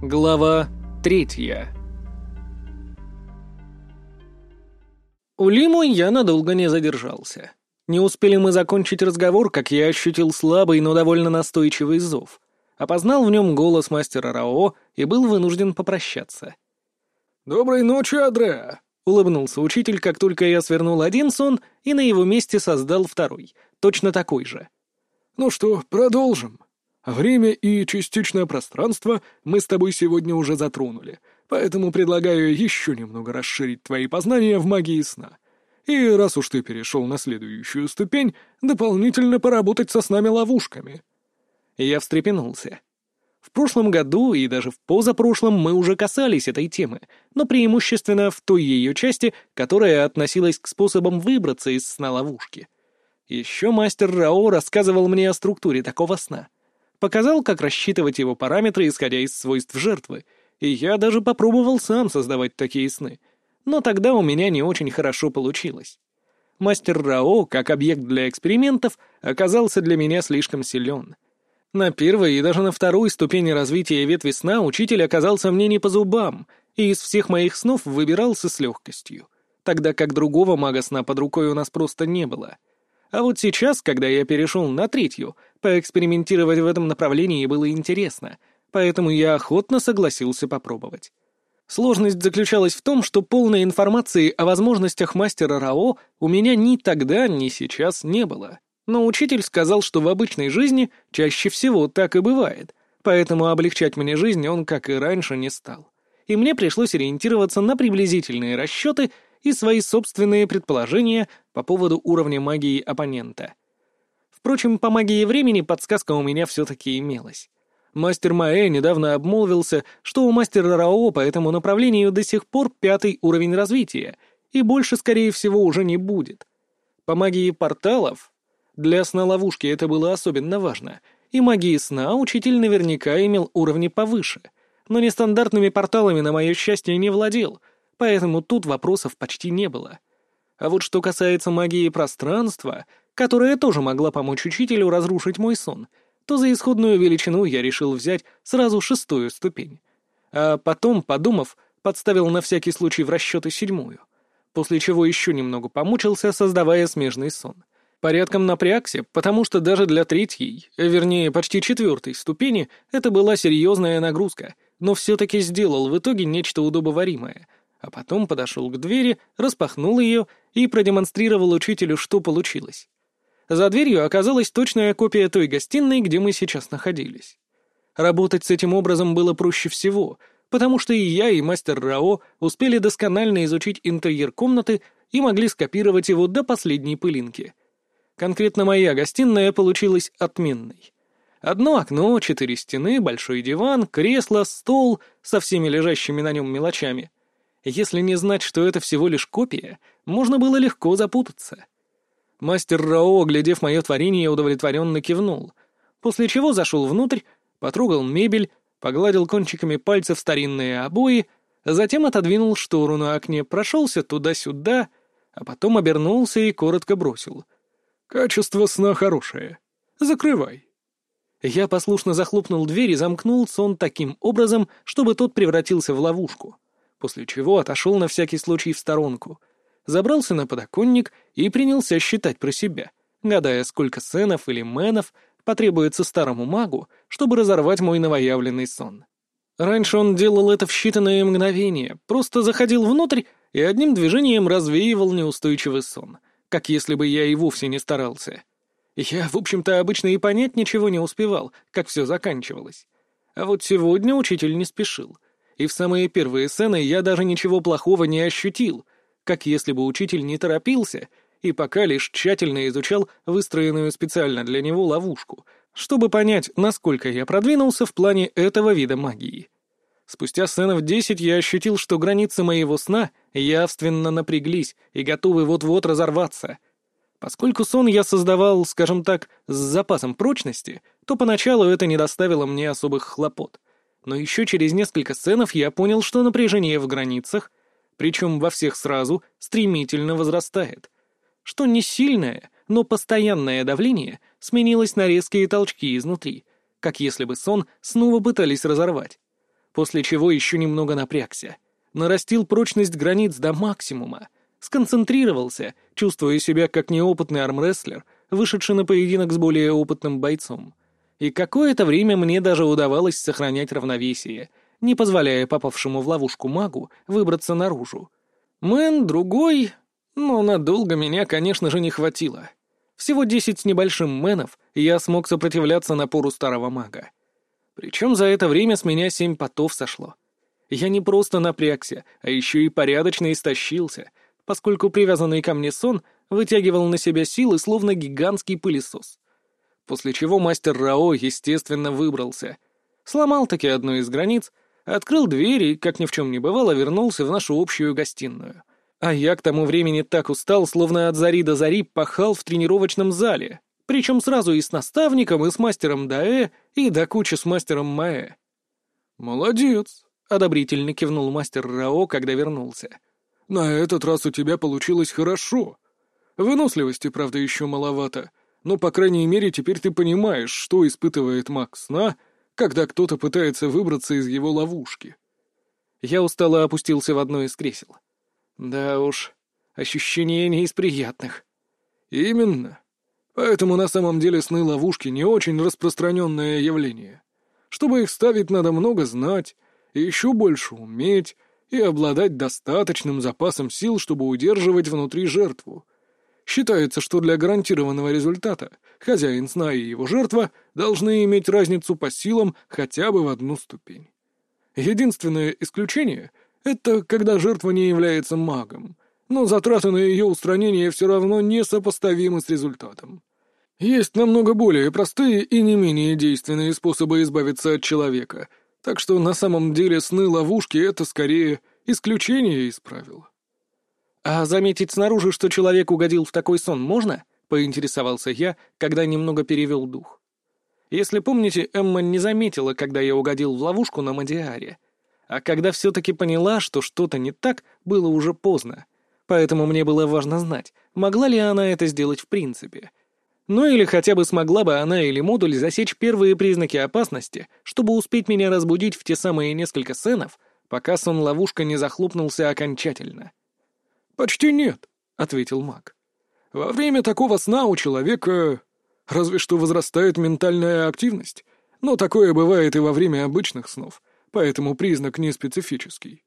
Глава третья У Лиму я надолго не задержался. Не успели мы закончить разговор, как я ощутил слабый, но довольно настойчивый зов. Опознал в нем голос мастера Рао и был вынужден попрощаться. «Доброй ночи, Адреа!» — улыбнулся учитель, как только я свернул один сон и на его месте создал второй, точно такой же. «Ну что, продолжим?» Время и частичное пространство мы с тобой сегодня уже затронули, поэтому предлагаю еще немного расширить твои познания в магии сна. И раз уж ты перешел на следующую ступень, дополнительно поработать со снами-ловушками». Я встрепенулся. В прошлом году и даже в позапрошлом мы уже касались этой темы, но преимущественно в той ее части, которая относилась к способам выбраться из сна-ловушки. Еще мастер Рао рассказывал мне о структуре такого сна — Показал, как рассчитывать его параметры, исходя из свойств жертвы, и я даже попробовал сам создавать такие сны. Но тогда у меня не очень хорошо получилось. Мастер Рао, как объект для экспериментов, оказался для меня слишком силен. На первой и даже на второй ступени развития ветви сна учитель оказался мне не по зубам, и из всех моих снов выбирался с легкостью, тогда как другого мага сна под рукой у нас просто не было — а вот сейчас, когда я перешел на третью, поэкспериментировать в этом направлении было интересно, поэтому я охотно согласился попробовать. Сложность заключалась в том, что полной информации о возможностях мастера Рао у меня ни тогда, ни сейчас не было. Но учитель сказал, что в обычной жизни чаще всего так и бывает, поэтому облегчать мне жизнь он, как и раньше, не стал. И мне пришлось ориентироваться на приблизительные расчеты и свои собственные предположения по поводу уровня магии оппонента. Впрочем, по магии времени подсказка у меня все-таки имелась. Мастер Маэ недавно обмолвился, что у мастера Рао по этому направлению до сих пор пятый уровень развития, и больше, скорее всего, уже не будет. По магии порталов для сна-ловушки это было особенно важно, и магии сна учитель наверняка имел уровни повыше, но нестандартными порталами, на мое счастье, не владел, поэтому тут вопросов почти не было. А вот что касается магии пространства, которая тоже могла помочь учителю разрушить мой сон, то за исходную величину я решил взять сразу шестую ступень. А потом, подумав, подставил на всякий случай в расчеты седьмую, после чего еще немного помучился, создавая смежный сон. Порядком напрягся, потому что даже для третьей, вернее, почти четвертой ступени, это была серьезная нагрузка, но все-таки сделал в итоге нечто удобоваримое — а потом подошел к двери, распахнул ее и продемонстрировал учителю, что получилось. За дверью оказалась точная копия той гостиной, где мы сейчас находились. Работать с этим образом было проще всего, потому что и я, и мастер Рао успели досконально изучить интерьер комнаты и могли скопировать его до последней пылинки. Конкретно моя гостиная получилась отменной. Одно окно, четыре стены, большой диван, кресло, стол со всеми лежащими на нем мелочами — если не знать, что это всего лишь копия, можно было легко запутаться. Мастер Рао, глядев мое творение, удовлетворенно кивнул, после чего зашел внутрь, потрогал мебель, погладил кончиками пальцев старинные обои, затем отодвинул штору на окне, прошелся туда-сюда, а потом обернулся и коротко бросил. «Качество сна хорошее. Закрывай». Я послушно захлопнул дверь и замкнул сон таким образом, чтобы тот превратился в ловушку после чего отошел на всякий случай в сторонку, забрался на подоконник и принялся считать про себя, гадая, сколько сценов или менов потребуется старому магу, чтобы разорвать мой новоявленный сон. Раньше он делал это в считанные мгновения, просто заходил внутрь и одним движением развеивал неустойчивый сон, как если бы я и вовсе не старался. Я, в общем-то, обычно и понять ничего не успевал, как все заканчивалось. А вот сегодня учитель не спешил — и в самые первые сцены я даже ничего плохого не ощутил, как если бы учитель не торопился и пока лишь тщательно изучал выстроенную специально для него ловушку, чтобы понять, насколько я продвинулся в плане этого вида магии. Спустя сценов десять я ощутил, что границы моего сна явственно напряглись и готовы вот-вот разорваться. Поскольку сон я создавал, скажем так, с запасом прочности, то поначалу это не доставило мне особых хлопот — но еще через несколько сценов я понял, что напряжение в границах, причем во всех сразу, стремительно возрастает. Что не сильное, но постоянное давление сменилось на резкие толчки изнутри, как если бы сон снова пытались разорвать. после чего еще немного напрягся. Нарастил прочность границ до максимума, сконцентрировался, чувствуя себя как неопытный армрестлер, вышедший на поединок с более опытным бойцом. И какое-то время мне даже удавалось сохранять равновесие, не позволяя попавшему в ловушку магу выбраться наружу. Мэн другой, но надолго меня, конечно же, не хватило. Всего десять с небольшим мэнов, я смог сопротивляться напору старого мага. Причем за это время с меня семь потов сошло. Я не просто напрягся, а еще и порядочно истощился, поскольку привязанный ко мне сон вытягивал на себя силы, словно гигантский пылесос. После чего мастер Рао, естественно, выбрался. Сломал таки одну из границ, открыл дверь и, как ни в чем не бывало, вернулся в нашу общую гостиную. А я к тому времени так устал, словно от зари до зари пахал в тренировочном зале, причем сразу и с наставником, и с мастером Даэ, и до кучи с мастером Маэ. «Молодец!» — одобрительно кивнул мастер Рао, когда вернулся. «На этот раз у тебя получилось хорошо. Выносливости, правда, еще маловато, но, по крайней мере, теперь ты понимаешь, что испытывает маг сна, когда кто-то пытается выбраться из его ловушки». Я устало опустился в одно из кресел. Да уж, ощущение не из приятных. Именно. Поэтому на самом деле сны-ловушки не очень распространенное явление. Чтобы их ставить, надо много знать, и еще больше уметь, и обладать достаточным запасом сил, чтобы удерживать внутри жертву. Считается, что для гарантированного результата хозяин сна и его жертва должны иметь разницу по силам хотя бы в одну ступень. Единственное исключение — это когда жертва не является магом, но затраты на ее устранение все равно несопоставимы с результатом. Есть намного более простые и не менее действенные способы избавиться от человека, так что на самом деле сны-ловушки — это скорее исключение из правил. «А заметить снаружи, что человек угодил в такой сон, можно?» — поинтересовался я, когда немного перевел дух. Если помните, Эмма не заметила, когда я угодил в ловушку на Мадиаре. А когда все-таки поняла, что что-то не так, было уже поздно. Поэтому мне было важно знать, могла ли она это сделать в принципе — ну или хотя бы смогла бы она или модуль засечь первые признаки опасности, чтобы успеть меня разбудить в те самые несколько сценов, пока сон-ловушка не захлопнулся окончательно. «Почти нет», — ответил маг. «Во время такого сна у человека разве что возрастает ментальная активность, но такое бывает и во время обычных снов, поэтому признак не специфический.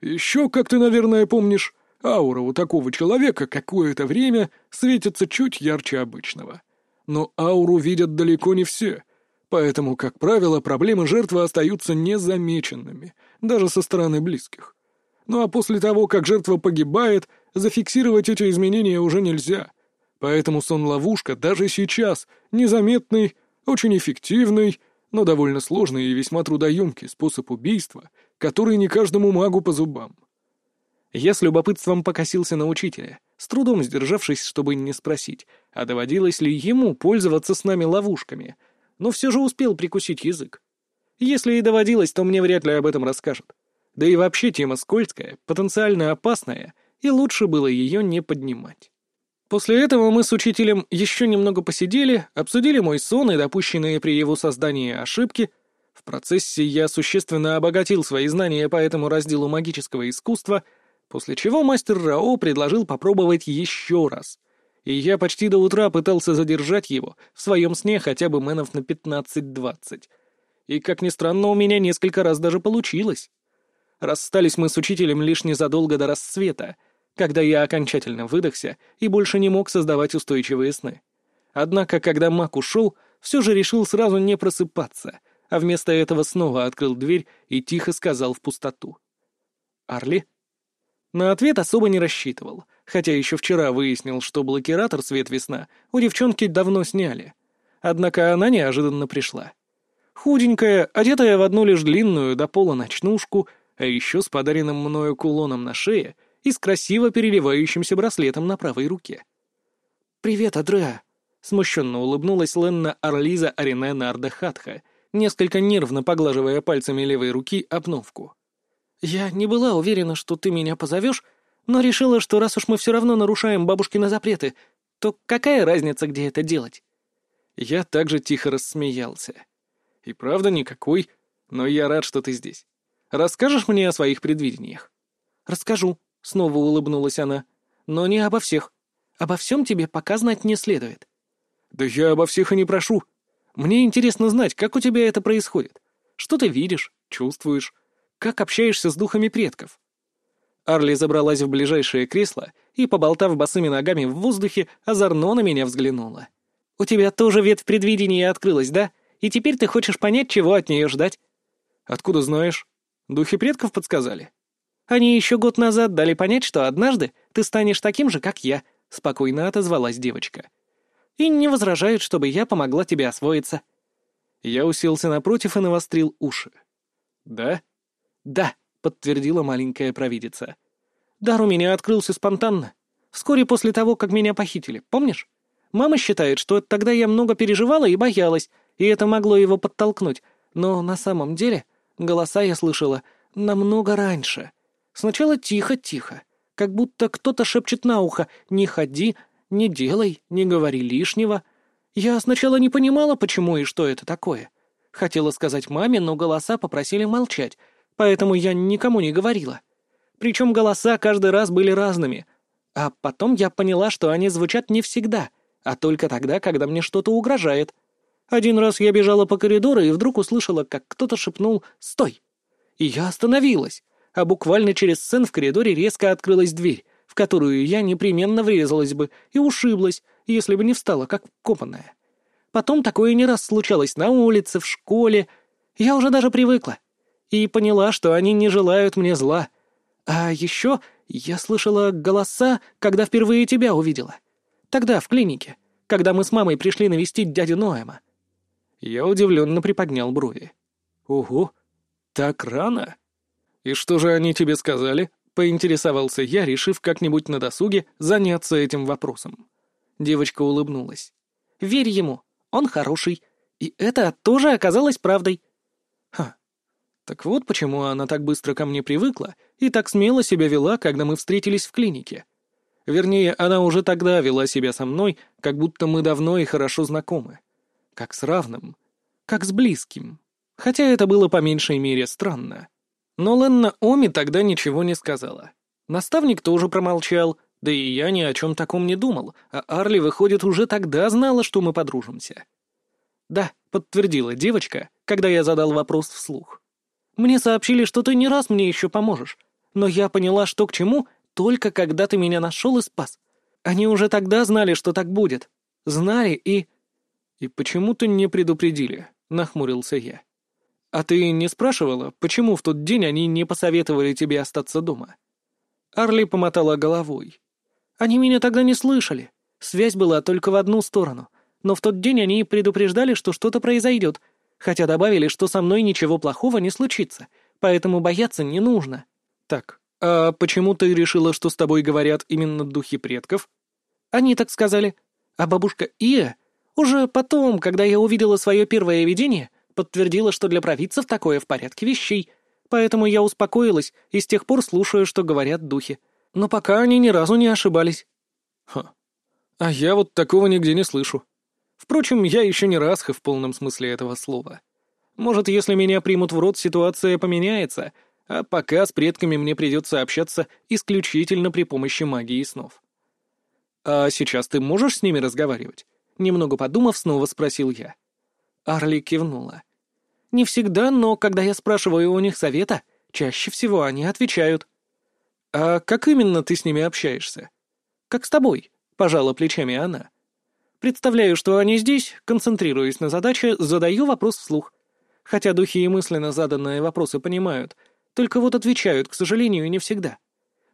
Еще, как ты, наверное, помнишь, Аура у такого человека какое-то время светится чуть ярче обычного. Но ауру видят далеко не все, поэтому, как правило, проблемы жертвы остаются незамеченными, даже со стороны близких. Ну а после того, как жертва погибает, зафиксировать эти изменения уже нельзя. Поэтому сон-ловушка даже сейчас незаметный, очень эффективный, но довольно сложный и весьма трудоемкий способ убийства, который не каждому магу по зубам. Я с любопытством покосился на учителя, с трудом сдержавшись, чтобы не спросить, а доводилось ли ему пользоваться с нами ловушками, но все же успел прикусить язык. Если и доводилось, то мне вряд ли об этом расскажут. Да и вообще тема скользкая, потенциально опасная, и лучше было ее не поднимать. После этого мы с учителем еще немного посидели, обсудили мой сон и допущенные при его создании ошибки. В процессе я существенно обогатил свои знания по этому разделу магического искусства — После чего мастер Рао предложил попробовать еще раз. И я почти до утра пытался задержать его в своем сне хотя бы мэнов на 15-20. И, как ни странно, у меня несколько раз даже получилось. Расстались мы с учителем лишь незадолго до рассвета, когда я окончательно выдохся и больше не мог создавать устойчивые сны. Однако, когда маг ушел, все же решил сразу не просыпаться, а вместо этого снова открыл дверь и тихо сказал в пустоту. «Арли?» На ответ особо не рассчитывал, хотя еще вчера выяснил, что блокиратор «Свет весна» у девчонки давно сняли. Однако она неожиданно пришла. Худенькая, одетая в одну лишь длинную до пола ночнушку, а еще с подаренным мною кулоном на шее и с красиво переливающимся браслетом на правой руке. «Привет, Адреа!» — смущенно улыбнулась Ленна Арлиза Арине Нарда Хатха, несколько нервно поглаживая пальцами левой руки обновку. «Я не была уверена, что ты меня позовешь, но решила, что раз уж мы все равно нарушаем бабушкины запреты, то какая разница, где это делать?» Я также тихо рассмеялся. «И правда никакой, но я рад, что ты здесь. Расскажешь мне о своих предвидениях?» «Расскажу», — снова улыбнулась она. «Но не обо всех. Обо всем тебе пока знать не следует». «Да я обо всех и не прошу. Мне интересно знать, как у тебя это происходит. Что ты видишь, чувствуешь, как общаешься с духами предков?» Арли забралась в ближайшее кресло и, поболтав босыми ногами в воздухе, озорно на меня взглянула. «У тебя тоже ветвь предвидения открылась, да? И теперь ты хочешь понять, чего от нее ждать?» «Откуда знаешь? Духи предков подсказали?» «Они еще год назад дали понять, что однажды ты станешь таким же, как я», — спокойно отозвалась девочка. «И не возражают, чтобы я помогла тебе освоиться». Я уселся напротив и навострил уши. «Да?» «Да», — подтвердила маленькая провидица. «Дар у меня открылся спонтанно. Вскоре после того, как меня похитили, помнишь? Мама считает, что тогда я много переживала и боялась, и это могло его подтолкнуть. Но на самом деле голоса я слышала намного раньше. Сначала тихо-тихо, как будто кто-то шепчет на ухо «не ходи», «не делай», «не говори лишнего». Я сначала не понимала, почему и что это такое. Хотела сказать маме, но голоса попросили молчать, поэтому я никому не говорила. Причем голоса каждый раз были разными. А потом я поняла, что они звучат не всегда, а только тогда, когда мне что-то угрожает. Один раз я бежала по коридору и вдруг услышала, как кто-то шепнул «Стой!». И я остановилась, а буквально через сцен в коридоре резко открылась дверь, в которую я непременно врезалась бы и ушиблась, если бы не встала, как копанная. Потом такое не раз случалось на улице, в школе. Я уже даже привыкла и поняла, что они не желают мне зла. А еще я слышала голоса, когда впервые тебя увидела. Тогда, в клинике, когда мы с мамой пришли навестить дядю Ноэма. Я удивленно приподнял брови. «Ого, так рано? И что же они тебе сказали?» — поинтересовался я, решив как-нибудь на досуге заняться этим вопросом. Девочка улыбнулась. «Верь ему, он хороший. И это тоже оказалось правдой». «Ха, так вот почему она так быстро ко мне привыкла и так смело себя вела, когда мы встретились в клинике. Вернее, она уже тогда вела себя со мной, как будто мы давно и хорошо знакомы. Как с равным. Как с близким. Хотя это было по меньшей мере странно. Но Ленна Оми тогда ничего не сказала. Наставник тоже промолчал, да и я ни о чем таком не думал, а Арли, выходит, уже тогда знала, что мы подружимся. «Да», — подтвердила девочка, когда я задал вопрос вслух. Мне сообщили, что ты не раз мне еще поможешь. Но я поняла, что к чему, только когда ты меня нашел и спас. Они уже тогда знали, что так будет. Знали и...» «И почему ты не предупредили?» — нахмурился я. «А ты не спрашивала, почему в тот день они не посоветовали тебе остаться дома?» Арли помотала головой. «Они меня тогда не слышали. Связь была только в одну сторону. Но в тот день они предупреждали, что что-то произойдет, хотя добавили, что со мной ничего плохого не случится, поэтому бояться не нужно. Так, а почему ты решила, что с тобой говорят именно духи предков? Они так сказали. А бабушка Ия уже потом, когда я увидела свое первое видение, подтвердила, что для провидцев такое в порядке вещей, поэтому я успокоилась и с тех пор слушаю, что говорят духи. Но пока они ни разу не ошибались. Ха. А я вот такого нигде не слышу. Впрочем, я еще не Расха в полном смысле этого слова. Может, если меня примут в рот, ситуация поменяется, а пока с предками мне придется общаться исключительно при помощи магии снов. «А сейчас ты можешь с ними разговаривать?» Немного подумав, снова спросил я. Арли кивнула. «Не всегда, но когда я спрашиваю у них совета, чаще всего они отвечают». «А как именно ты с ними общаешься?» «Как с тобой», — пожала плечами она. Представляю, что они здесь, концентрируясь на задаче, задаю вопрос вслух. Хотя духи и мысленно заданные вопросы понимают, только вот отвечают, к сожалению, не всегда.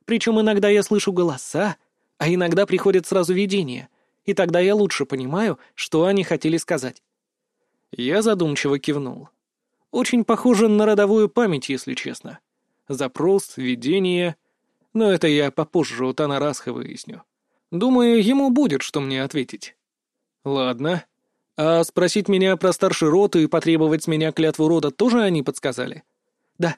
Причем иногда я слышу голоса, а иногда приходят сразу видения, и тогда я лучше понимаю, что они хотели сказать. Я задумчиво кивнул. Очень похоже на родовую память, если честно. Запрос, видение... Но это я попозже у Танарасха выясню. Думаю, ему будет, что мне ответить. «Ладно. А спросить меня про старший род и потребовать с меня клятву рода тоже они подсказали?» «Да.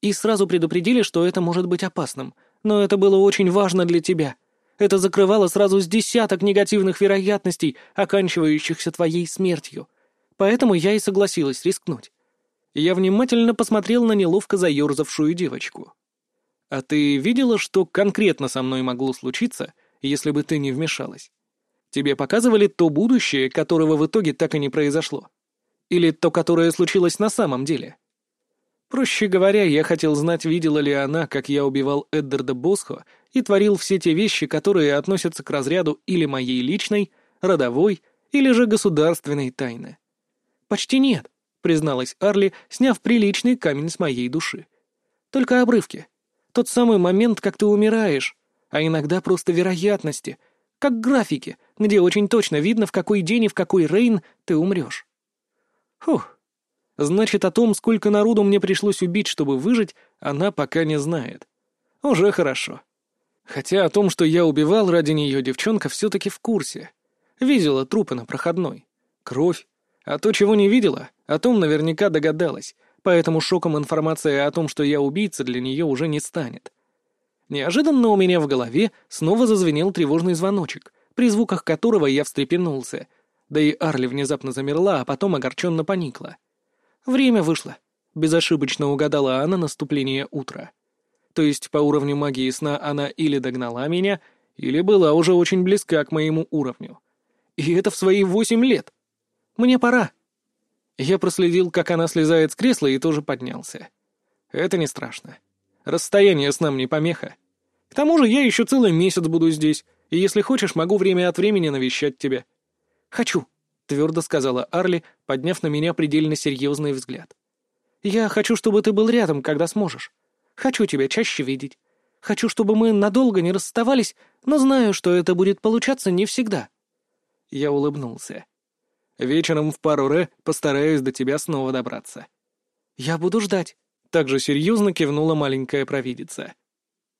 И сразу предупредили, что это может быть опасным. Но это было очень важно для тебя. Это закрывало сразу с десяток негативных вероятностей, оканчивающихся твоей смертью. Поэтому я и согласилась рискнуть. Я внимательно посмотрел на неловко заерзавшую девочку. «А ты видела, что конкретно со мной могло случиться, если бы ты не вмешалась? Тебе показывали то будущее, которого в итоге так и не произошло? Или то, которое случилось на самом деле?» Проще говоря, я хотел знать, видела ли она, как я убивал Эддарда Босхо и творил все те вещи, которые относятся к разряду или моей личной, родовой, или же государственной тайны. «Почти нет», — призналась Арли, сняв приличный камень с моей души. «Только обрывки. Тот самый момент, как ты умираешь, а иногда просто вероятности, как графики, где очень точно видно, в какой день и в какой рейн ты умрешь». Фух. Значит, о том, сколько народу мне пришлось убить, чтобы выжить, она пока не знает. Уже хорошо. Хотя о том, что я убивал ради нее, девчонка все-таки в курсе. Видела трупы на проходной. Кровь. А то, чего не видела, о том наверняка догадалась, поэтому шоком информация о том, что я убийца, для нее уже не станет. Неожиданно у меня в голове снова зазвенел тревожный звоночек, при звуках которого я встрепенулся. Да и Арли внезапно замерла, а потом огорченно поникла. Время вышло. Безошибочно угадала она наступление утра. То есть по уровню магии сна она или догнала меня, или была уже очень близка к моему уровню. И это в свои восемь лет. Мне пора. Я проследил, как она слезает с кресла, и тоже поднялся. Это не страшно. Расстояние с нам не помеха. К тому же я еще целый месяц буду здесь, и если хочешь, могу время от времени навещать тебя. Хочу, — твердо сказала Арли, подняв на меня предельно серьезный взгляд. Я хочу, чтобы ты был рядом, когда сможешь. Хочу тебя чаще видеть. Хочу, чтобы мы надолго не расставались, но знаю, что это будет получаться не всегда». Я улыбнулся. «Вечером в пару ре постараюсь до тебя снова добраться». «Я буду ждать», — также серьезно кивнула маленькая провидица.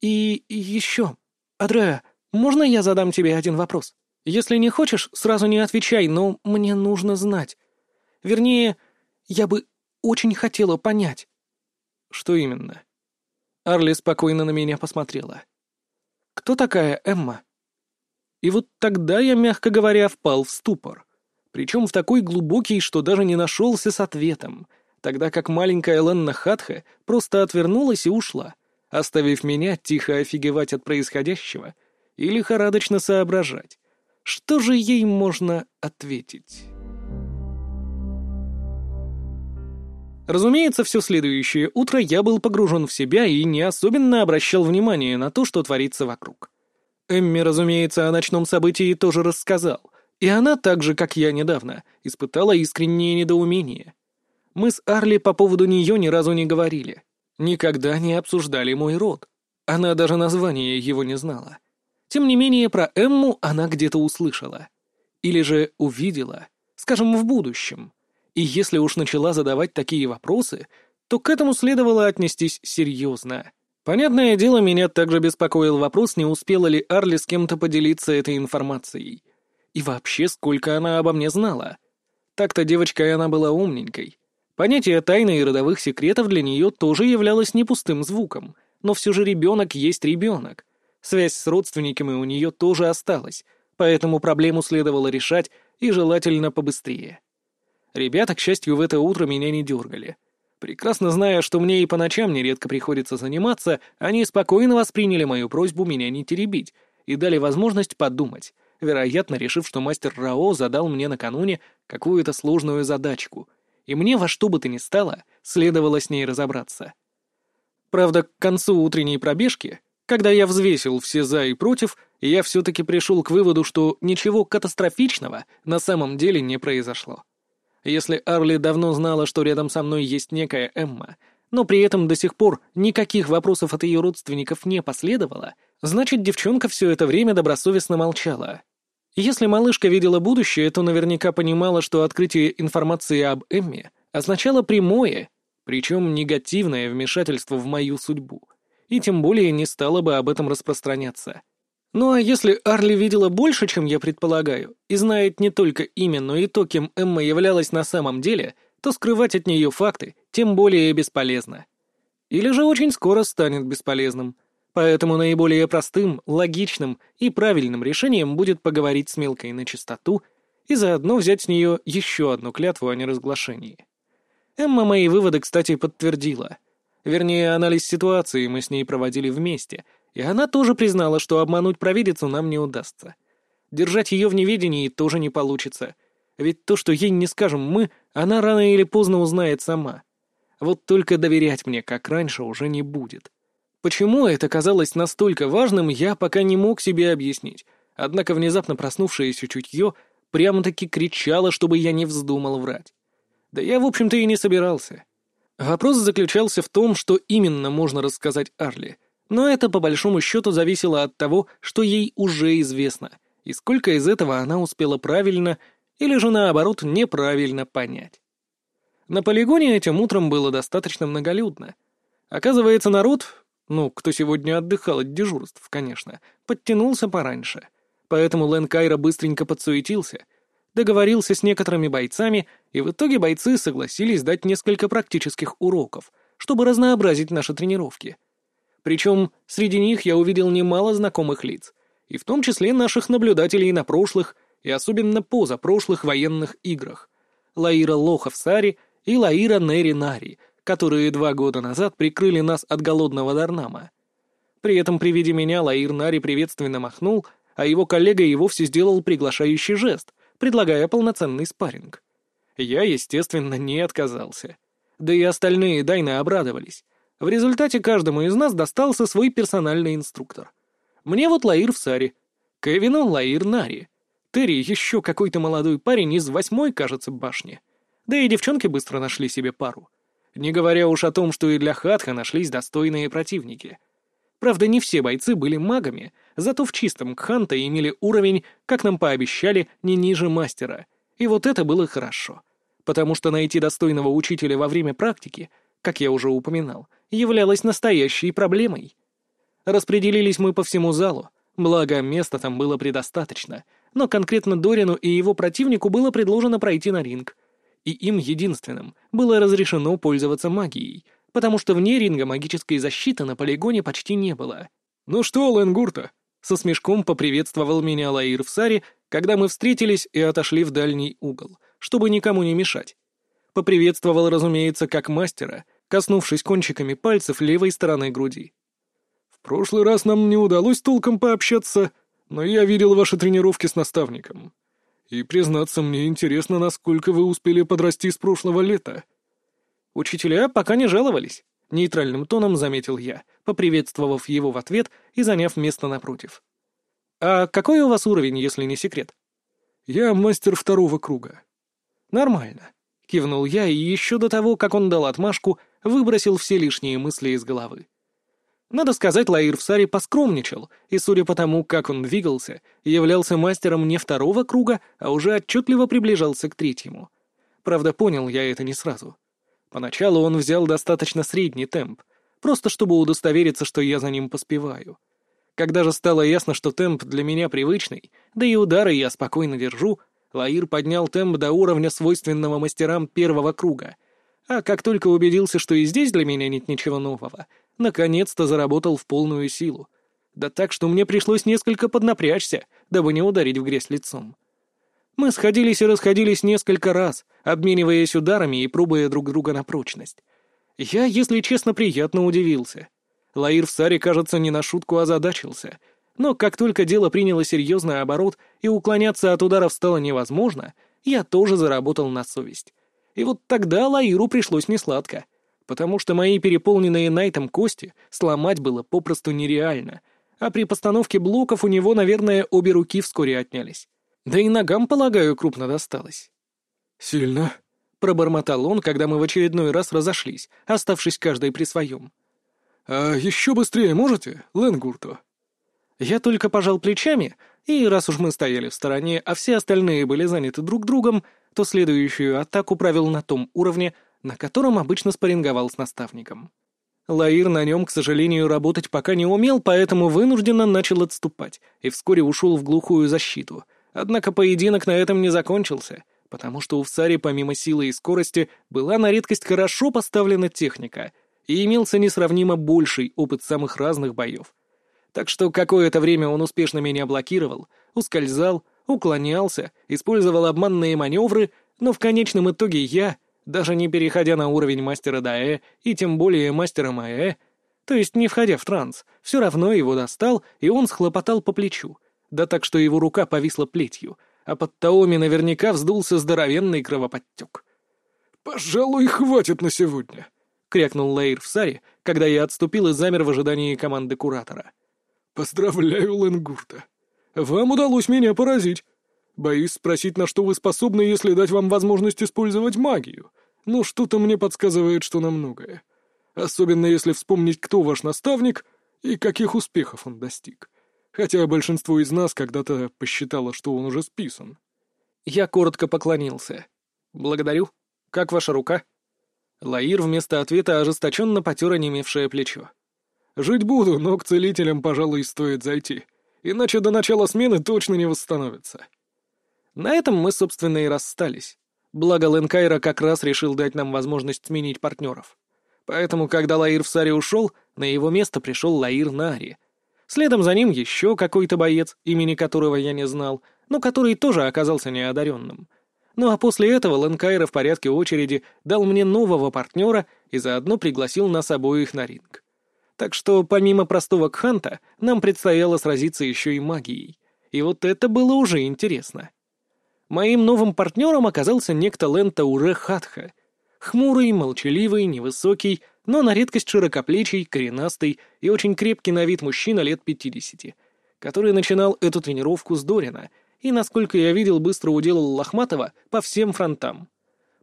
«И еще, Адреа, можно я задам тебе один вопрос? Если не хочешь, сразу не отвечай, но мне нужно знать. Вернее, я бы очень хотела понять». «Что именно?» Арли спокойно на меня посмотрела. «Кто такая Эмма?» И вот тогда я, мягко говоря, впал в ступор. Причем в такой глубокий, что даже не нашелся с ответом, тогда как маленькая Ленна Хатха просто отвернулась и ушла, оставив меня тихо офигевать от происходящего и лихорадочно соображать, что же ей можно ответить. Разумеется, все следующее утро я был погружен в себя и не особенно обращал внимание на то, что творится вокруг. Эмми, разумеется, о ночном событии тоже рассказал, и она, так же, как я недавно, испытала искреннее недоумение. Мы с Арли по поводу нее ни разу не говорили, никогда не обсуждали мой род. Она даже название его не знала. Тем не менее, про Эмму она где-то услышала. Или же увидела, скажем, в будущем — и если уж начала задавать такие вопросы, то к этому следовало отнестись серьезно. Понятное дело, меня также беспокоил вопрос, не успела ли Арли с кем-то поделиться этой информацией. И вообще, сколько она обо мне знала. Так-то девочка она была умненькой. Понятие тайны и родовых секретов для нее тоже являлось не пустым звуком, но все же ребенок есть ребенок. Связь с родственниками у нее тоже осталась, поэтому проблему следовало решать и желательно побыстрее. Ребята, к счастью, в это утро меня не дергали. Прекрасно зная, что мне и по ночам нередко приходится заниматься, они спокойно восприняли мою просьбу меня не теребить и дали возможность подумать, вероятно, решив, что мастер Рао задал мне накануне какую-то сложную задачку, и мне во что бы то ни стало следовало с ней разобраться. Правда, к концу утренней пробежки, когда я взвесил все «за» и «против», я все-таки пришел к выводу, что ничего катастрофичного на самом деле не произошло. Если Арли давно знала, что рядом со мной есть некая Эмма, но при этом до сих пор никаких вопросов от ее родственников не последовало, значит, девчонка все это время добросовестно молчала. Если малышка видела будущее, то наверняка понимала, что открытие информации об Эмме означало прямое, причем негативное вмешательство в мою судьбу, и тем более не стала бы об этом распространяться. Ну а если Арли видела больше, чем я предполагаю, и знает не только имя, но и то, кем Эмма являлась на самом деле, то скрывать от нее факты тем более бесполезно. Или же очень скоро станет бесполезным. Поэтому наиболее простым, логичным и правильным решением будет поговорить с Мелкой на чистоту и заодно взять с нее еще одну клятву о неразглашении. Эмма мои выводы, кстати, подтвердила. Вернее, анализ ситуации мы с ней проводили вместе, и она тоже признала, что обмануть провидицу нам не удастся. Держать ее в неведении тоже не получится, ведь то, что ей не скажем мы, она рано или поздно узнает сама. Вот только доверять мне, как раньше, уже не будет. Почему это казалось настолько важным, я пока не мог себе объяснить, однако внезапно проснувшееся чутье прямо-таки кричало, чтобы я не вздумал врать. Да я, в общем-то, и не собирался. Вопрос заключался в том, что именно можно рассказать Арли, но это, по большому счету, зависело от того, что ей уже известно, и сколько из этого она успела правильно или же, наоборот, неправильно понять. На полигоне этим утром было достаточно многолюдно. Оказывается, народ, ну, кто сегодня отдыхал от дежурств, конечно, подтянулся пораньше. Поэтому Лэн Кайра быстренько подсуетился — договорился с некоторыми бойцами, и в итоге бойцы согласились дать несколько практических уроков, чтобы разнообразить наши тренировки. Причем среди них я увидел немало знакомых лиц, и в том числе наших наблюдателей на прошлых и особенно позапрошлых военных играх. Лаира Лоха в Саре и Лаира Нери Нари, которые два года назад прикрыли нас от голодного Дарнама. При этом при виде меня Лаир Нари приветственно махнул, а его коллега и вовсе сделал приглашающий жест, предлагая полноценный спарринг. Я, естественно, не отказался. Да и остальные Дайны обрадовались. В результате каждому из нас достался свой персональный инструктор. Мне вот Лаир в Саре, Кевину Лаир Нари, Терри еще какой-то молодой парень из восьмой, кажется, башни. Да и девчонки быстро нашли себе пару. Не говоря уж о том, что и для Хатха нашлись достойные противники — Правда, не все бойцы были магами, зато в чистом Кханта имели уровень, как нам пообещали, не ниже мастера. И вот это было хорошо. Потому что найти достойного учителя во время практики, как я уже упоминал, являлось настоящей проблемой. Распределились мы по всему залу, благо места там было предостаточно, но конкретно Дорину и его противнику было предложено пройти на ринг. И им единственным было разрешено пользоваться магией — потому что вне ринга магической защиты на полигоне почти не было. «Ну что, Ленгурта?» — со смешком поприветствовал меня Лаир в Саре, когда мы встретились и отошли в дальний угол, чтобы никому не мешать. Поприветствовал, разумеется, как мастера, коснувшись кончиками пальцев левой стороны груди. «В прошлый раз нам не удалось толком пообщаться, но я видел ваши тренировки с наставником. И, признаться, мне интересно, насколько вы успели подрасти с прошлого лета». Учителя пока не жаловались, нейтральным тоном заметил я, поприветствовав его в ответ и заняв место напротив. «А какой у вас уровень, если не секрет?» «Я мастер второго круга». «Нормально», — кивнул я и еще до того, как он дал отмашку, выбросил все лишние мысли из головы. Надо сказать, Лаир в Саре поскромничал, и, судя по тому, как он двигался, являлся мастером не второго круга, а уже отчетливо приближался к третьему. Правда, понял я это не сразу. Поначалу он взял достаточно средний темп, просто чтобы удостовериться, что я за ним поспеваю. Когда же стало ясно, что темп для меня привычный, да и удары я спокойно держу, Лаир поднял темп до уровня свойственного мастерам первого круга. А как только убедился, что и здесь для меня нет ничего нового, наконец-то заработал в полную силу. Да так, что мне пришлось несколько поднапрячься, дабы не ударить в грязь лицом. Мы сходились и расходились несколько раз, обмениваясь ударами и пробуя друг друга на прочность. Я, если честно, приятно удивился. Лаир в Саре, кажется, не на шутку озадачился. Но как только дело приняло серьезный оборот и уклоняться от ударов стало невозможно, я тоже заработал на совесть. И вот тогда Лаиру пришлось несладко, потому что мои переполненные Найтом кости сломать было попросту нереально, а при постановке блоков у него, наверное, обе руки вскоре отнялись. Да и ногам, полагаю, крупно досталось. «Сильно», — пробормотал он, когда мы в очередной раз разошлись, оставшись каждый при своем. «А еще быстрее можете, Ленгурту?» Я только пожал плечами, и раз уж мы стояли в стороне, а все остальные были заняты друг другом, то следующую атаку правил на том уровне, на котором обычно спарринговал с наставником. Лаир на нем, к сожалению, работать пока не умел, поэтому вынужденно начал отступать и вскоре ушел в глухую защиту, Однако поединок на этом не закончился, потому что у Всари помимо силы и скорости была на редкость хорошо поставлена техника и имелся несравнимо больший опыт самых разных боев. Так что какое-то время он успешно меня блокировал, ускользал, уклонялся, использовал обманные маневры, но в конечном итоге я, даже не переходя на уровень мастера Даэ и тем более мастера Маэ, то есть не входя в транс, все равно его достал, и он схлопотал по плечу, да так, что его рука повисла плетью, а под Таоми наверняка вздулся здоровенный кровоподтек. «Пожалуй, хватит на сегодня», — крякнул Лейр в Саре, когда я отступил и замер в ожидании команды куратора. «Поздравляю, Ленгурта. Вам удалось меня поразить. Боюсь спросить, на что вы способны, если дать вам возможность использовать магию. Но что-то мне подсказывает, что на многое. Особенно если вспомнить, кто ваш наставник и каких успехов он достиг. Хотя большинство из нас когда-то посчитало, что он уже списан. Я коротко поклонился. «Благодарю. Как ваша рука?» Лаир вместо ответа ожесточенно потер онемевшее плечо. «Жить буду, но к целителям, пожалуй, стоит зайти. Иначе до начала смены точно не восстановится». На этом мы, собственно, и расстались. Благо Ленкайра как раз решил дать нам возможность сменить партнеров. Поэтому, когда Лаир в Саре ушел, на его место пришел Лаир Нари. Следом за ним еще какой-то боец, имени которого я не знал, но который тоже оказался неодаренным. Ну а после этого Ленкайра в порядке очереди дал мне нового партнера и заодно пригласил нас обоих на ринг. Так что помимо простого кханта, нам предстояло сразиться еще и магией. И вот это было уже интересно. Моим новым партнером оказался некто Лента Уре Хатха. Хмурый, молчаливый, невысокий, но на редкость широкоплечий, коренастый и очень крепкий на вид мужчина лет пятидесяти, который начинал эту тренировку с Дорина и, насколько я видел, быстро уделал Лохматова по всем фронтам.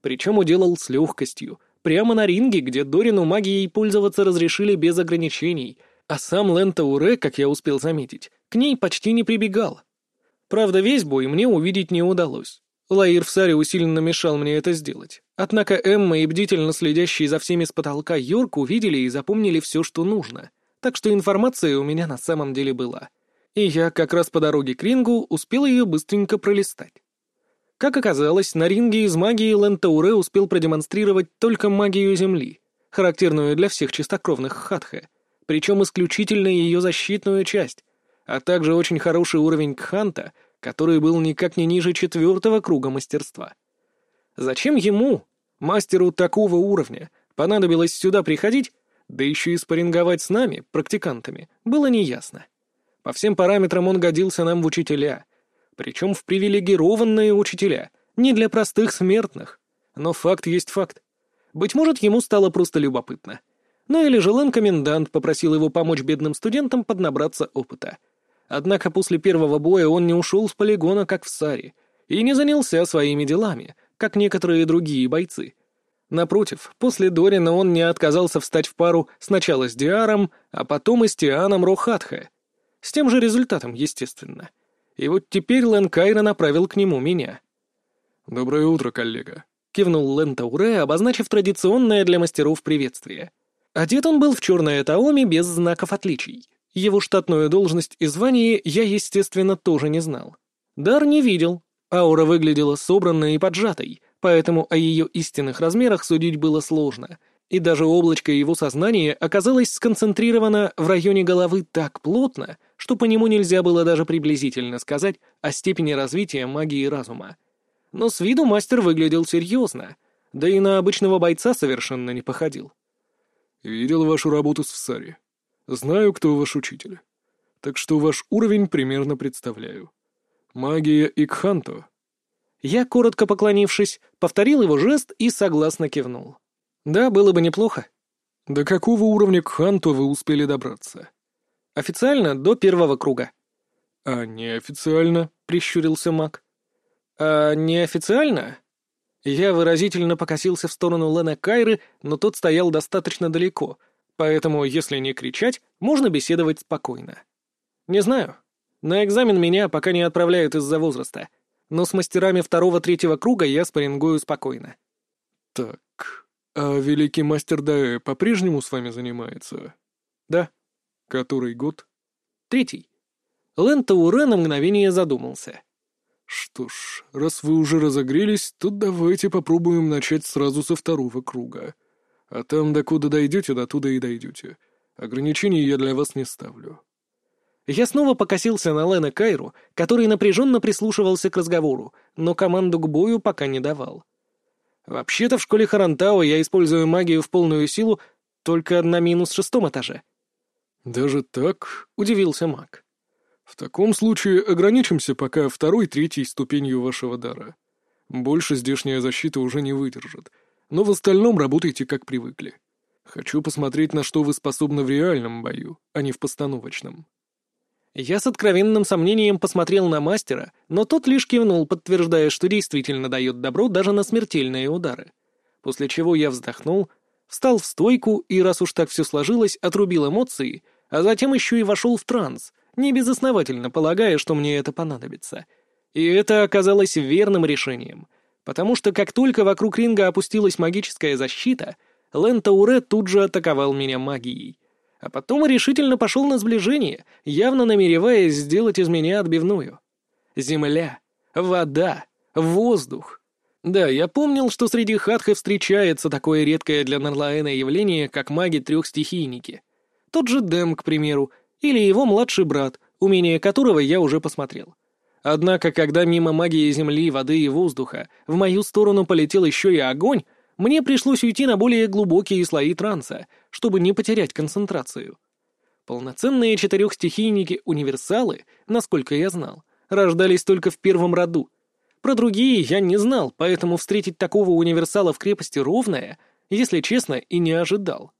Причем уделал с легкостью, прямо на ринге, где Дорину магией пользоваться разрешили без ограничений, а сам Лента Уре, как я успел заметить, к ней почти не прибегал — Правда, весь бой мне увидеть не удалось. Лаир в Саре усиленно мешал мне это сделать. Однако Эмма и бдительно следящий за всеми с потолка Йорк увидели и запомнили все, что нужно. Так что информация у меня на самом деле была. И я как раз по дороге к рингу успел ее быстренько пролистать. Как оказалось, на ринге из магии Лентауре успел продемонстрировать только магию Земли, характерную для всех чистокровных хатха, причем исключительно ее защитную часть, а также очень хороший уровень кханта, который был никак не ниже четвертого круга мастерства. Зачем ему, мастеру такого уровня, понадобилось сюда приходить, да еще и спарринговать с нами, практикантами, было неясно. По всем параметрам он годился нам в учителя, причем в привилегированные учителя, не для простых смертных. Но факт есть факт. Быть может, ему стало просто любопытно. Ну или желан комендант попросил его помочь бедным студентам поднабраться опыта — Однако после первого боя он не ушел с полигона, как в Саре, и не занялся своими делами, как некоторые другие бойцы. Напротив, после Дорина он не отказался встать в пару сначала с Диаром, а потом и с Тианом Рохатха. С тем же результатом, естественно. И вот теперь Лэн Кайра направил к нему меня. «Доброе утро, коллега», — кивнул Лэн Тауре, обозначив традиционное для мастеров приветствие. Одет он был в черное таоми без знаков отличий. Его штатную должность и звание я, естественно, тоже не знал. Дар не видел. Аура выглядела собранной и поджатой, поэтому о ее истинных размерах судить было сложно. И даже облачко его сознания оказалось сконцентрировано в районе головы так плотно, что по нему нельзя было даже приблизительно сказать о степени развития магии разума. Но с виду мастер выглядел серьезно, да и на обычного бойца совершенно не походил. «Видел вашу работу с Всари», Знаю, кто ваш учитель. Так что ваш уровень примерно представляю. Магия Икханто. Я, коротко поклонившись, повторил его жест и согласно кивнул. Да, было бы неплохо. До какого уровня Кханто вы успели добраться? Официально до первого круга. А неофициально? Прищурился маг. А неофициально? Я выразительно покосился в сторону Лена Кайры, но тот стоял достаточно далеко — Поэтому, если не кричать, можно беседовать спокойно. Не знаю. На экзамен меня пока не отправляют из-за возраста. Но с мастерами второго-третьего круга я спаррингую спокойно. Так, а великий мастер Даэ по-прежнему с вами занимается? Да. Который год? Третий. Лэн Тауре на мгновение задумался. Что ж, раз вы уже разогрелись, то давайте попробуем начать сразу со второго круга. А там, докуда дойдете, до туда и дойдете. Ограничений я для вас не ставлю». Я снова покосился на Лена Кайру, который напряженно прислушивался к разговору, но команду к бою пока не давал. Вообще-то в школе Харантау я использую магию в полную силу только на минус шестом этаже. «Даже так?» — удивился маг. «В таком случае ограничимся пока второй-третьей ступенью вашего дара. Больше здешняя защита уже не выдержит, но в остальном работайте как привыкли. Хочу посмотреть, на что вы способны в реальном бою, а не в постановочном». Я с откровенным сомнением посмотрел на мастера, но тот лишь кивнул, подтверждая, что действительно дает добро даже на смертельные удары. После чего я вздохнул, встал в стойку и, раз уж так все сложилось, отрубил эмоции, а затем еще и вошел в транс, небезосновательно полагая, что мне это понадобится. И это оказалось верным решением, потому что как только вокруг ринга опустилась магическая защита, Лэн Тауре тут же атаковал меня магией а потом решительно пошел на сближение, явно намереваясь сделать из меня отбивную. Земля, вода, воздух. Да, я помнил, что среди хатхов встречается такое редкое для Нарлаэна явление, как маги-трехстихийники. Тот же Дэм, к примеру, или его младший брат, умение которого я уже посмотрел. Однако, когда мимо магии земли, воды и воздуха в мою сторону полетел еще и огонь, мне пришлось уйти на более глубокие слои транса, чтобы не потерять концентрацию. Полноценные четырехстихийники-универсалы, насколько я знал, рождались только в первом роду. Про другие я не знал, поэтому встретить такого универсала в крепости ровное, если честно, и не ожидал.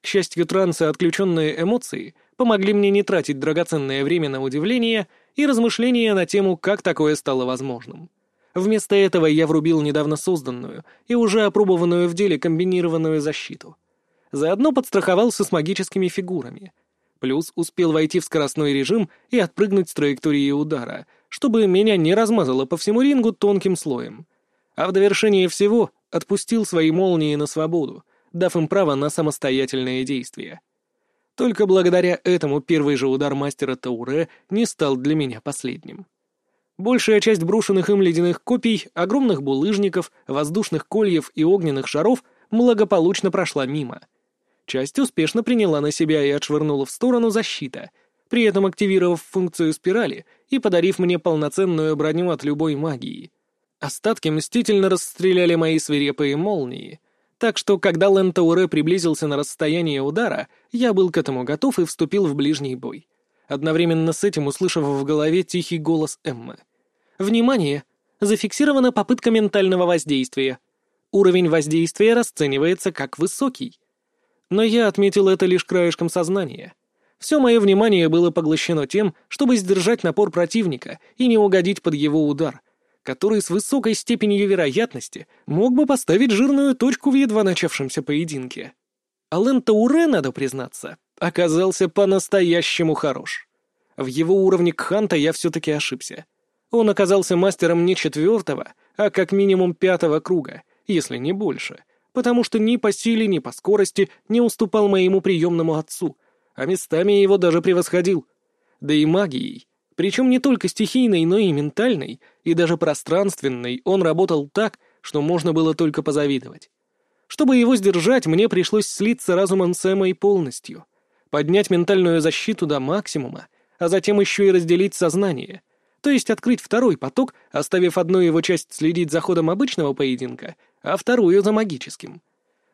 К счастью, трансы отключенные эмоции помогли мне не тратить драгоценное время на удивление и размышления на тему, как такое стало возможным. Вместо этого я врубил недавно созданную и уже опробованную в деле комбинированную защиту. Заодно подстраховался с магическими фигурами. Плюс успел войти в скоростной режим и отпрыгнуть с траектории удара, чтобы меня не размазало по всему рингу тонким слоем. А в довершение всего отпустил свои молнии на свободу, дав им право на самостоятельные действия. Только благодаря этому первый же удар мастера Тауре не стал для меня последним. Большая часть брошенных им ледяных копий, огромных булыжников, воздушных кольев и огненных шаров благополучно прошла мимо. Часть успешно приняла на себя и отшвырнула в сторону защита, при этом активировав функцию спирали и подарив мне полноценную броню от любой магии. Остатки мстительно расстреляли мои свирепые молнии, так что, когда Лентауре приблизился на расстояние удара, я был к этому готов и вступил в ближний бой, одновременно с этим услышав в голове тихий голос Эммы — Внимание! Зафиксирована попытка ментального воздействия. Уровень воздействия расценивается как высокий. Но я отметил это лишь краешком сознания. Все мое внимание было поглощено тем, чтобы сдержать напор противника и не угодить под его удар, который с высокой степенью вероятности мог бы поставить жирную точку в едва начавшемся поединке. Ален Тауре, надо признаться, оказался по-настоящему хорош. В его уровне Кханта я все-таки ошибся. Он оказался мастером не четвертого, а как минимум пятого круга, если не больше, потому что ни по силе, ни по скорости не уступал моему приемному отцу, а местами его даже превосходил. Да и магией, причем не только стихийной, но и ментальной, и даже пространственной, он работал так, что можно было только позавидовать. Чтобы его сдержать, мне пришлось слиться разумом с Эмой полностью, поднять ментальную защиту до максимума, а затем еще и разделить сознание — то есть открыть второй поток, оставив одну его часть следить за ходом обычного поединка, а вторую за магическим.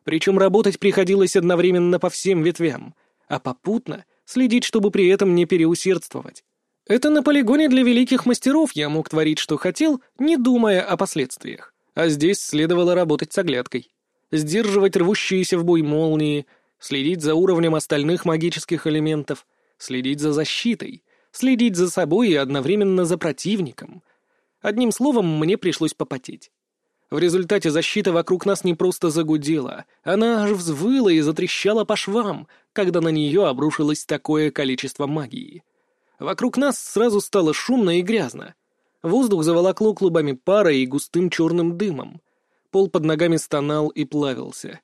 Причем работать приходилось одновременно по всем ветвям, а попутно следить, чтобы при этом не переусердствовать. Это на полигоне для великих мастеров я мог творить, что хотел, не думая о последствиях. А здесь следовало работать с оглядкой. Сдерживать рвущиеся в бой молнии, следить за уровнем остальных магических элементов, следить за защитой, следить за собой и одновременно за противником. Одним словом, мне пришлось попотеть. В результате защита вокруг нас не просто загудела, она аж взвыла и затрещала по швам, когда на нее обрушилось такое количество магии. Вокруг нас сразу стало шумно и грязно. Воздух заволокло клубами пара и густым черным дымом. Пол под ногами стонал и плавился.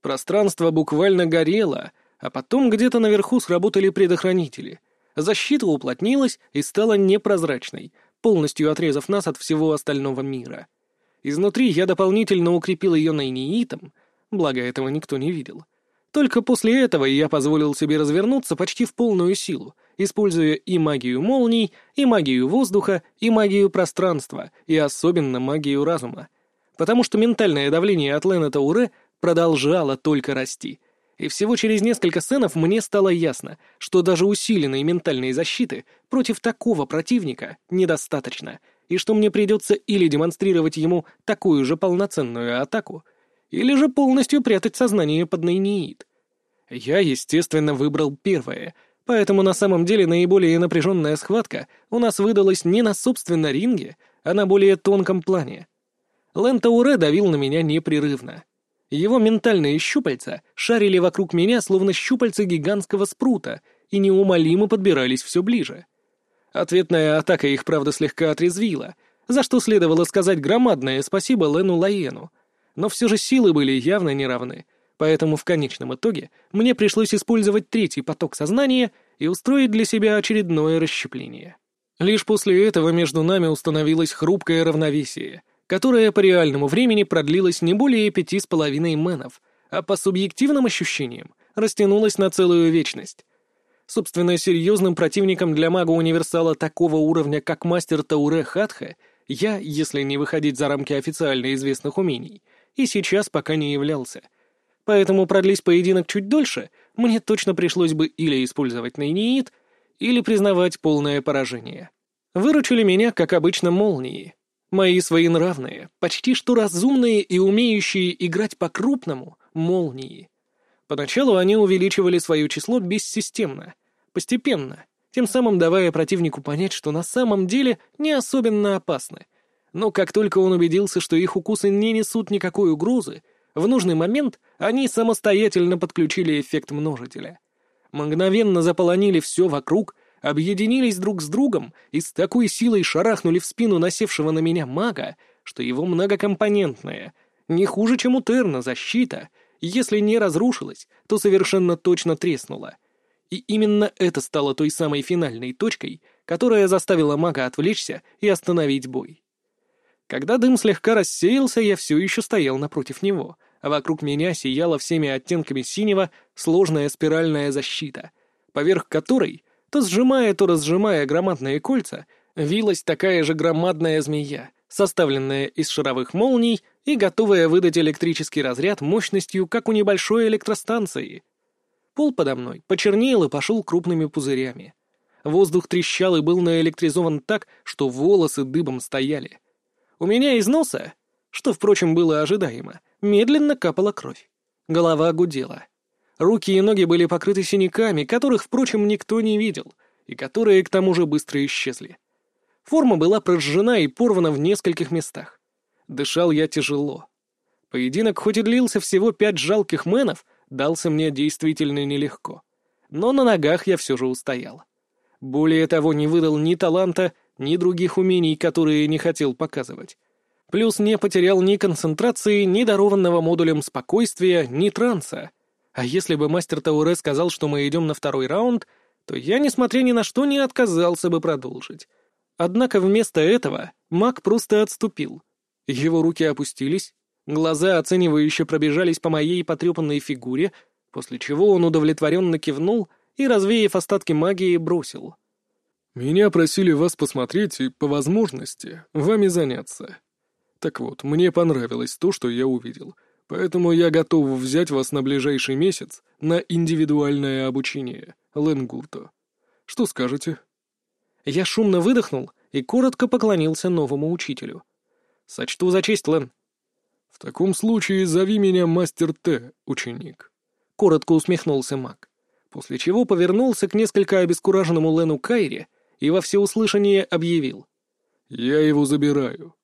Пространство буквально горело, а потом где-то наверху сработали предохранители — Защита уплотнилась и стала непрозрачной, полностью отрезав нас от всего остального мира. Изнутри я дополнительно укрепил ее найниитом, благо этого никто не видел. Только после этого я позволил себе развернуться почти в полную силу, используя и магию молний, и магию воздуха, и магию пространства, и особенно магию разума. потому что ментальное давление от Лена Тауре продолжало только расти. И всего через несколько сценов мне стало ясно, что даже усиленной ментальной защиты против такого противника недостаточно, и что мне придется или демонстрировать ему такую же полноценную атаку, или же полностью прятать сознание под нейниит. Я, естественно, выбрал первое, поэтому на самом деле наиболее напряженная схватка у нас выдалась не на собственно ринге, а на более тонком плане. Лэн Тауре давил на меня непрерывно. Его ментальные щупальца шарили вокруг меня, словно щупальца гигантского спрута, и неумолимо подбирались все ближе. Ответная атака их, правда, слегка отрезвила, за что следовало сказать громадное спасибо Лену Лаену. Но все же силы были явно неравны, поэтому в конечном итоге мне пришлось использовать третий поток сознания и устроить для себя очередное расщепление. Лишь после этого между нами установилось хрупкое равновесие, которое по реальному времени продлилось не более пяти с половиной мэнов, а по субъективным ощущениям растянулось на целую вечность. Собственно, серьезным противником для мага-универсала такого уровня, как мастер Тауре Хатха, я, если не выходить за рамки официально известных умений, и сейчас пока не являлся — Поэтому продлись поединок чуть дольше, мне точно пришлось бы или использовать нейниит, или признавать полное поражение. Выручили меня, как обычно, молнии. Мои своенравные, почти что разумные и умеющие играть по-крупному молнии. Поначалу они увеличивали свое число бессистемно, постепенно, тем самым давая противнику понять, что на самом деле не особенно опасны. Но как только он убедился, что их укусы не несут никакой угрозы, в нужный момент они самостоятельно подключили эффект множителя. Мгновенно заполонили все вокруг, объединились друг с другом и с такой силой шарахнули в спину насевшего на меня мага, что его многокомпонентная, не хуже, чем у Терна, защита, если не разрушилась, то совершенно точно треснула. И именно это стало той самой финальной точкой, которая заставила мага отвлечься и остановить бой. Когда дым слегка рассеялся, я все еще стоял напротив него, а вокруг меня сияла всеми оттенками синего сложная спиральная защита, поверх которой, то сжимая, то разжимая громадные кольца, вилась такая же громадная змея, составленная из шаровых молний и готовая выдать электрический разряд мощностью, как у небольшой электростанции. Пол подо мной почернел и пошел крупными пузырями. Воздух трещал и был наэлектризован так, что волосы дыбом стояли. У меня из носа, что, впрочем, было ожидаемо, медленно капала кровь. Голова гудела. Руки и ноги были покрыты синяками, которых, впрочем, никто не видел, и которые, к тому же, быстро исчезли. Форма была прожжена и порвана в нескольких местах. Дышал я тяжело. Поединок, хоть и длился всего пять жалких мэнов, дался мне действительно нелегко. Но на ногах я все же устоял. Более того, не выдал ни таланта, ни других умений, которые не хотел показывать. Плюс не потерял ни концентрации, ни дарованного модулем спокойствия, ни транса. А если бы мастер Тауре сказал, что мы идем на второй раунд, то я, несмотря ни на что, не отказался бы продолжить. Однако вместо этого маг просто отступил. Его руки опустились, глаза оценивающе пробежались по моей потрепанной фигуре, после чего он удовлетворенно кивнул и, развеяв остатки магии, бросил. «Меня просили вас посмотреть и, по возможности, вами заняться. Так вот, мне понравилось то, что я увидел, поэтому я готов взять вас на ближайший месяц на индивидуальное обучение, Ленгурто. Что скажете?» Я шумно выдохнул и коротко поклонился новому учителю. «Сочту за честь, Лен». «В таком случае зови меня мастер Т, ученик», — коротко усмехнулся маг, после чего повернулся к несколько обескураженному Лену Кайре и во всеуслышание объявил. «Я его забираю.